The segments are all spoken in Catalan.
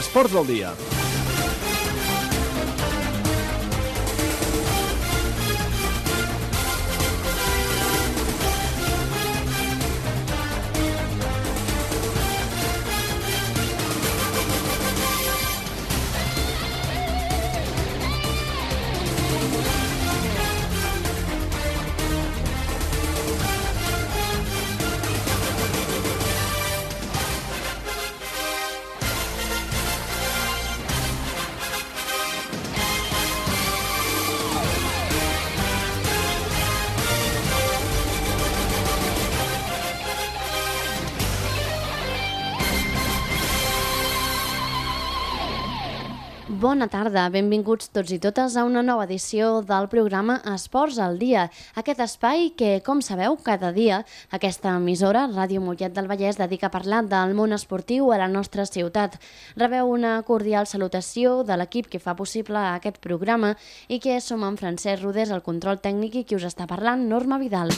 Esports del dia. Bona tarda, benvinguts tots i totes a una nova edició del programa Esports al Dia. Aquest espai que, com sabeu, cada dia aquesta emissora, Ràdio Mollet del Vallès, dedica a parlar del món esportiu a la nostra ciutat. Rebeu una cordial salutació de l'equip que fa possible aquest programa i que som en Francesc Rodés, el control tècnic i qui us està parlant, Norma Vidal.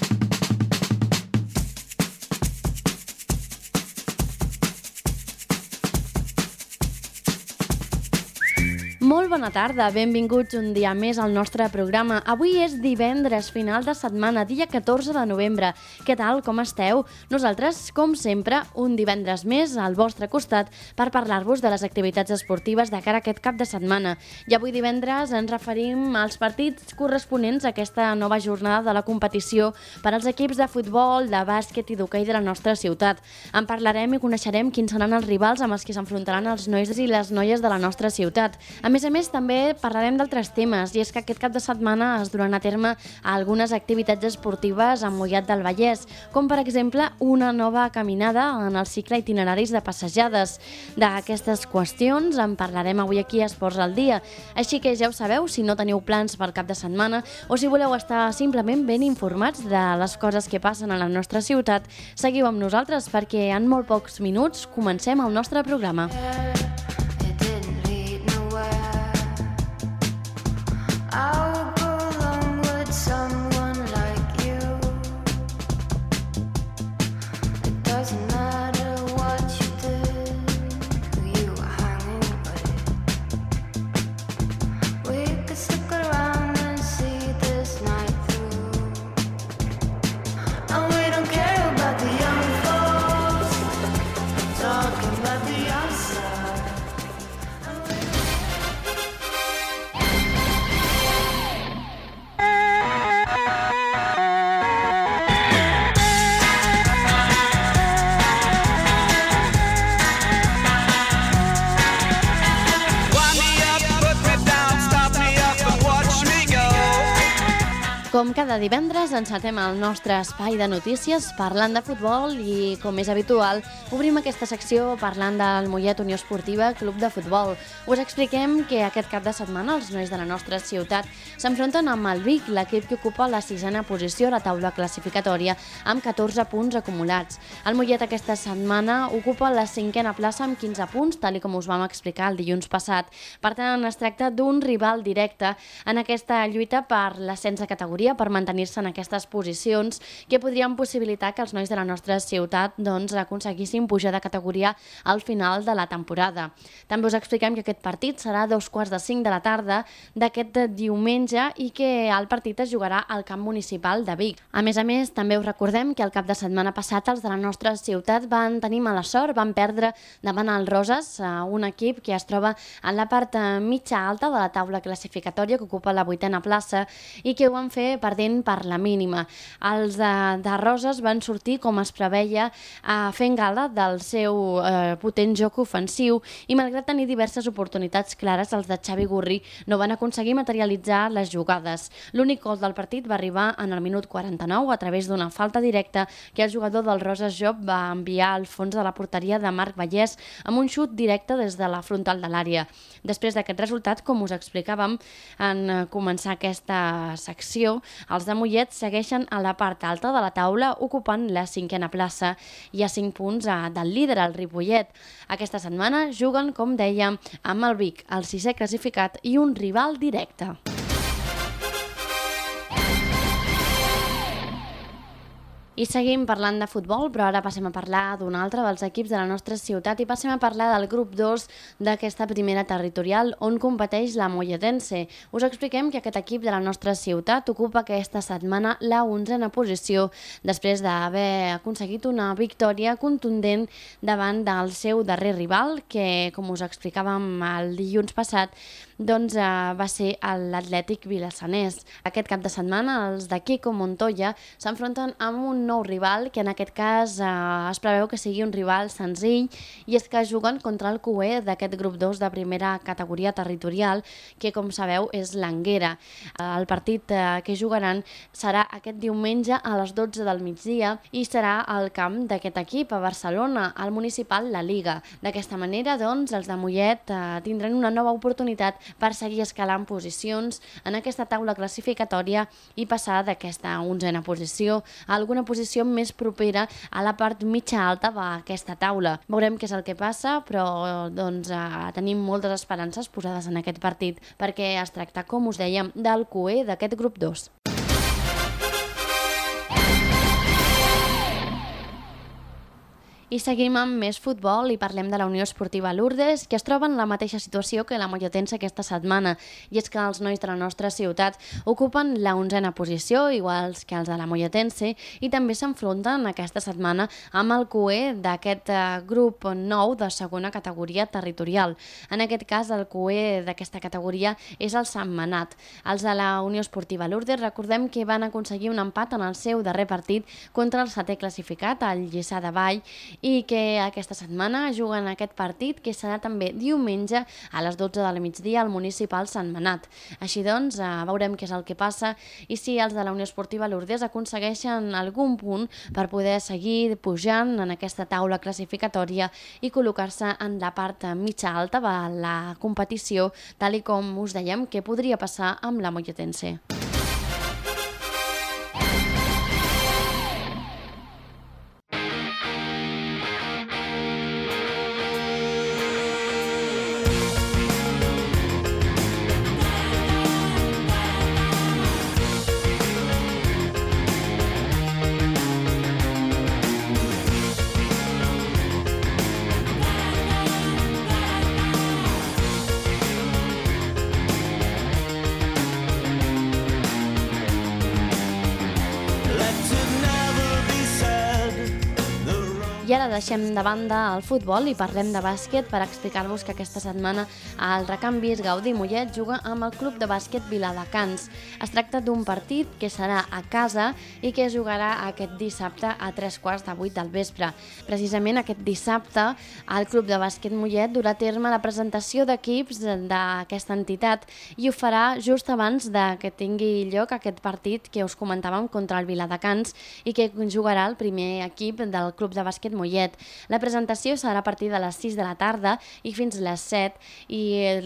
Molt bona tarda, benvinguts un dia més al nostre programa. Avui és divendres, final de setmana, dia 14 de novembre. Què tal, com esteu? Nosaltres, com sempre, un divendres més al vostre costat per parlar-vos de les activitats esportives de cara a aquest cap de setmana. I avui divendres ens referim als partits corresponents a aquesta nova jornada de la competició per als equips de futbol, de bàsquet i d'hoquei de la nostra ciutat. En parlarem i coneixerem quins seran els rivals amb els que s'enfrontaran els nois i les noies de la nostra ciutat. A més a més, també parlarem d'altres temes, i és que aquest cap de setmana es duran a terme algunes activitats esportives a Mollat del Vallès, com per exemple una nova caminada en el cicle itineraris de passejades. D'aquestes qüestions en parlarem avui aquí a Esports al Dia, així que ja ho sabeu, si no teniu plans pel cap de setmana o si voleu estar simplement ben informats de les coses que passen a la nostra ciutat, seguiu amb nosaltres perquè en molt pocs minuts comencem el nostre programa. It Com cada divendres encetem el nostre espai de notícies parlant de futbol i, com és habitual, obrim aquesta secció parlant del Mollet Unió Esportiva Club de Futbol. Us expliquem que aquest cap de setmana els nois de la nostra ciutat s'enfronten amb el Vic, l'equip que ocupa la sisena posició a la taula classificatòria amb 14 punts acumulats. El Mollet aquesta setmana ocupa la cinquena plaça amb 15 punts, tal com us vam explicar el dilluns passat. Per tant, es tracta d'un rival directe en aquesta lluita per l'ascens de categoria per mantenir-se en aquestes posicions que podrien possibilitar que els nois de la nostra ciutat doncs, aconseguissin pujar de categoria al final de la temporada. També us expliquem que aquest partit serà a dos quarts de cinc de la tarda d'aquest diumenge i que el partit es jugarà al camp municipal de Vic. A més a més, també us recordem que el cap de setmana passat els de la nostra ciutat van tenir mala sort, van perdre davant el Roses, eh, un equip que es troba en la part eh, mitja alta de la taula classificatòria que ocupa la vuitena plaça i que ho van fer perdent per la mínima. Els de, de Roses van sortir, com es preveia, a fent gala del seu eh, potent joc ofensiu i malgrat tenir diverses oportunitats clares, els de Xavi Gurri no van aconseguir materialitzar les jugades. L'únic gol del partit va arribar en el minut 49 a través d'una falta directa que el jugador del Roses Job va enviar al fons de la porteria de Marc Vallès amb un xut directe des de la frontal de l'àrea. Després d'aquest resultat, com us explicàvem en començar aquesta secció, els de Mollet segueixen a la part alta de la taula ocupant la cinquena plaça i a 5 punts a, del líder, el Ripollet. Aquesta setmana juguen, com dèiem, amb el Vic, el sisè classificat i un rival directe. I seguim parlant de futbol, però ara passem a parlar d'un altre dels equips de la nostra ciutat i passem a parlar del grup 2 d'aquesta primera territorial on competeix la Molletense. Us expliquem que aquest equip de la nostra ciutat ocupa aquesta setmana la 11a posició després d'haver aconseguit una victòria contundent davant del seu darrer rival, que, com us explicàvem el dilluns passat, doncs eh, va ser l'Atlètic Vilassanès. Aquest cap de setmana els de Quico Montoya s'enfronten amb un nou rival, que en aquest cas eh, es preveu que sigui un rival senzill, i és que juguen contra el QE d'aquest grup 2 de primera categoria territorial, que com sabeu és l'Anguera. Eh, el partit eh, que jugaran serà aquest diumenge a les 12 del migdia i serà al camp d'aquest equip a Barcelona, al municipal La Liga. D'aquesta manera, doncs, els de Mollet eh, tindran una nova oportunitat per seguir escalant posicions en aquesta taula classificatòria i passar d'aquesta onzena posició a alguna posició més propera a la part mitja alta d'aquesta taula. Veurem què és el que passa, però doncs, eh, tenim moltes esperances posades en aquest partit perquè es tracta, com us dèiem, del QE d'aquest grup 2. I seguim amb més futbol i parlem de la Unió Esportiva Lourdes, que es troba en la mateixa situació que la Molletense aquesta setmana. I és que els nois de la nostra ciutat ocupen la onzena posició, iguals que els de la Molletense, i també s'enfronten aquesta setmana amb el QE d'aquest eh, grup nou de segona categoria territorial. En aquest cas, el QE d'aquesta categoria és el Sant Manat. Els de la Unió Esportiva Lourdes recordem que van aconseguir un empat en el seu darrer partit contra el setè classificat, el Lliçà de Vall, i que aquesta setmana juguen aquest partit que serà també diumenge a les 12 de la migdia al municipal Sant Manat. Així doncs, eh, veurem què és el que passa i si els de la Unió Esportiva Lourdes aconsegueixen algun punt per poder seguir pujant en aquesta taula classificatòria i col·locar-se en la part mitja alta de la competició, tal i com us dèiem que podria passar amb la Molletense. Ara deixem de banda el futbol i parlem de bàsquet per explicar-vos que aquesta setmana el Recanvis Gaudí Mollet juga amb el club de bàsquet Viladecans. Es tracta d'un partit que serà a casa i que jugarà aquest dissabte a tres quarts de vuit del vespre. Precisament aquest dissabte el club de bàsquet Mollet durà a terme la presentació d'equips d'aquesta entitat i ho farà just abans de que tingui lloc aquest partit que us comentàvem contra el Viladecans i que jugarà el primer equip del club de bàsquet Mollet. La presentació serà a partir de les 6 de la tarda i fins les 7 i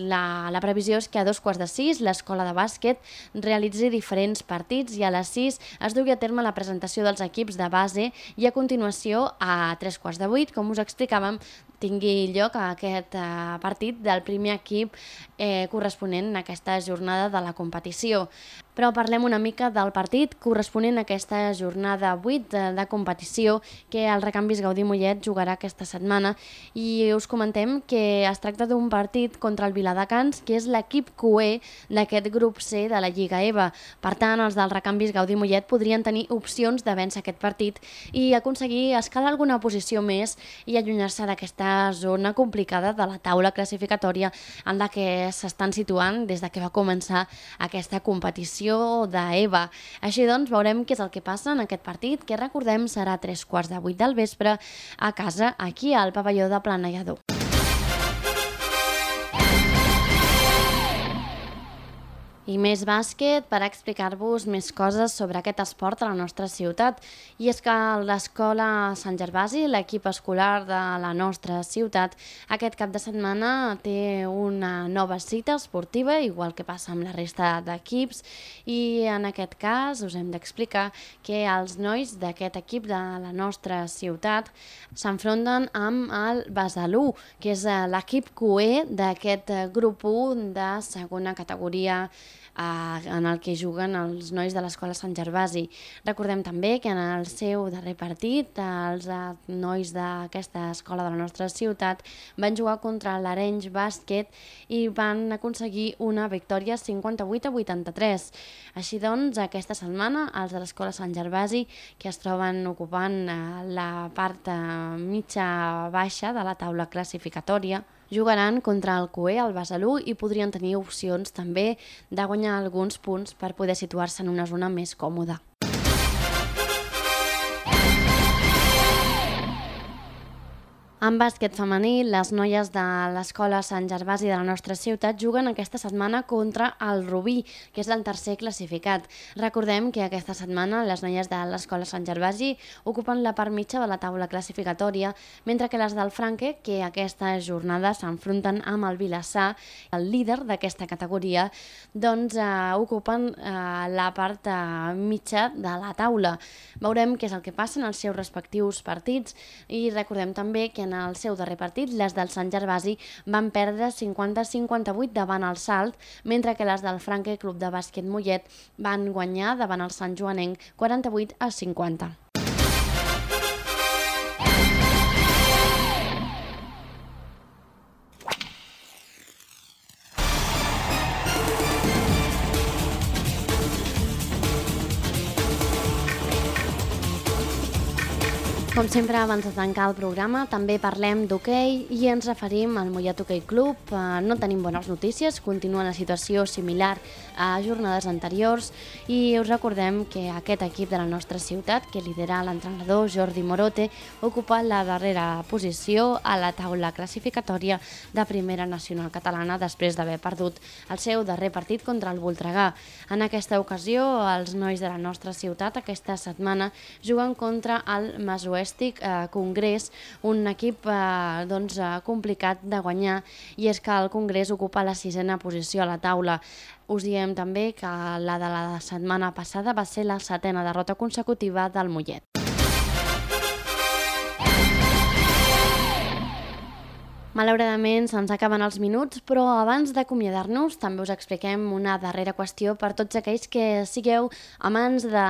la, la previsió és que a dos quarts de 6 l'escola de bàsquet realitzi diferents partits i a les 6 es dugui a terme la presentació dels equips de base i a continuació a tres quarts de 8, com us explicàvem, tingui lloc aquest eh, partit del primer equip eh, corresponent a aquesta jornada de la competició. Però parlem una mica del partit corresponent a aquesta jornada 8 de, de competició que el Recanvis Gaudí Mollet jugarà aquesta setmana i us comentem que es tracta d'un partit contra el Viladecans, que és l'equip QE d'aquest grup C de la Lliga EVA. Per tant, els del Recanvis Gaudí Mollet podrien tenir opcions de vèncer aquest partit i aconseguir escalar alguna posició més i allunyar-se d'aquesta zona complicada de la taula classificatòria en la que s'estan situant des de que va començar aquesta competició d'EVA. Així doncs, veurem què és el que passa en aquest partit, que recordem serà a tres quarts de vuit del vespre a casa, aquí al pavelló de Planellador. I més bàsquet per explicar-vos més coses sobre aquest esport a la nostra ciutat. I és que l'escola Sant Gervasi, l'equip escolar de la nostra ciutat, aquest cap de setmana té una nova cita esportiva, igual que passa amb la resta d'equips, i en aquest cas us hem d'explicar que els nois d'aquest equip de la nostra ciutat s'enfronten amb el Besalú, que és eh, l'equip QE d'aquest grup 1 de segona categoria en el que juguen els nois de l'escola Sant Gervasi. Recordem també que en el seu darrer partit els eh, nois d'aquesta escola de la nostra ciutat van jugar contra l'Arenys Bàsquet i van aconseguir una victòria 58 a 83. Així doncs, aquesta setmana els de l'escola Sant Gervasi, que es troben ocupant eh, la part eh, mitja baixa de la taula classificatòria, jugaran contra el Coe, el Besalú, i podrien tenir opcions també de guanyar alguns punts per poder situar-se en una zona més còmoda. En bàsquet femení, les noies de l'escola Sant Gervasi de la nostra ciutat juguen aquesta setmana contra el Rubí, que és el tercer classificat. Recordem que aquesta setmana les noies de l'escola Sant Gervasi ocupen la part mitja de la taula classificatòria, mentre que les del Franque, que aquesta jornada s'enfronten amb el Vilassar, el líder d'aquesta categoria, doncs eh, ocupen eh, la part eh, mitja de la taula. Veurem què és el que passa en els seus respectius partits i recordem també que en el seu darrer partit les del Sant Gervasi van perdre 50-58 davant el Salt, mentre que les del Franque Club de Bàsquet Mollet van guanyar davant el Sant Joanenc 48 a 50. Com sempre, abans de tancar el programa, també parlem d'hoquei i ens referim al Mollet Hoquei Club. Eh, No tenim bones notícies, continua la situació similar a jornades anteriors i us recordem que aquest equip de la nostra ciutat, que lidera l'entrenador Jordi Morote, ocupa la darrera posició a la taula classificatòria de Primera Nacional Catalana després d'haver perdut el seu darrer partit contra el Voltregà. En aquesta ocasió, els nois de la nostra ciutat aquesta setmana juguen contra el Masuèstic eh, Congrés, un equip eh, doncs, eh, complicat de guanyar i és que el Congrés ocupa la sisena posició a la taula. Us diem també que la de la setmana passada va ser la setena derrota consecutiva del Mollet. Malauradament se'ns acaben els minuts, però abans d'acomiadar-nos també us expliquem una darrera qüestió per tots aquells que sigueu amants de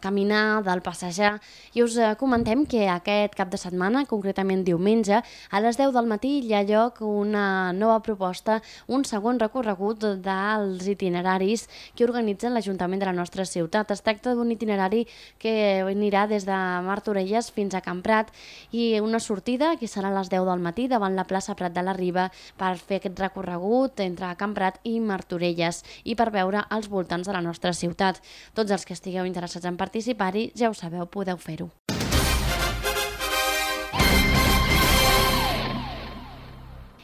caminar, del passejar, i us eh, comentem que aquest cap de setmana, concretament diumenge, a les 10 del matí hi ha lloc una nova proposta, un segon recorregut dels itineraris que organitza l'Ajuntament de la nostra ciutat. Es tracta d'un itinerari que anirà des de Martorelles fins a Camprat i una sortida que serà a les 10 del matí davant la plaça Prat de la Riba per fer aquest recorregut entre Camprat i Martorelles i per veure els voltants de la nostra ciutat. Tots els que estigueu interessats en participar-hi, ja ho sabeu, podeu fer-ho.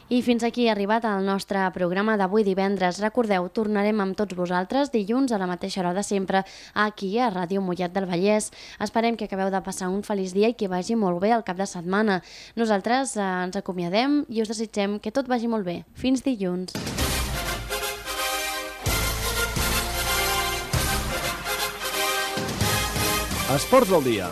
I fins aquí ha arribat el nostre programa d'avui divendres. Recordeu, tornarem amb tots vosaltres dilluns a la mateixa hora de sempre aquí a Ràdio Mollet del Vallès. Esperem que acabeu de passar un feliç dia i que vagi molt bé el cap de setmana. Nosaltres eh, ens acomiadem i us desitgem que tot vagi molt bé. Fins dilluns. Esports del dia.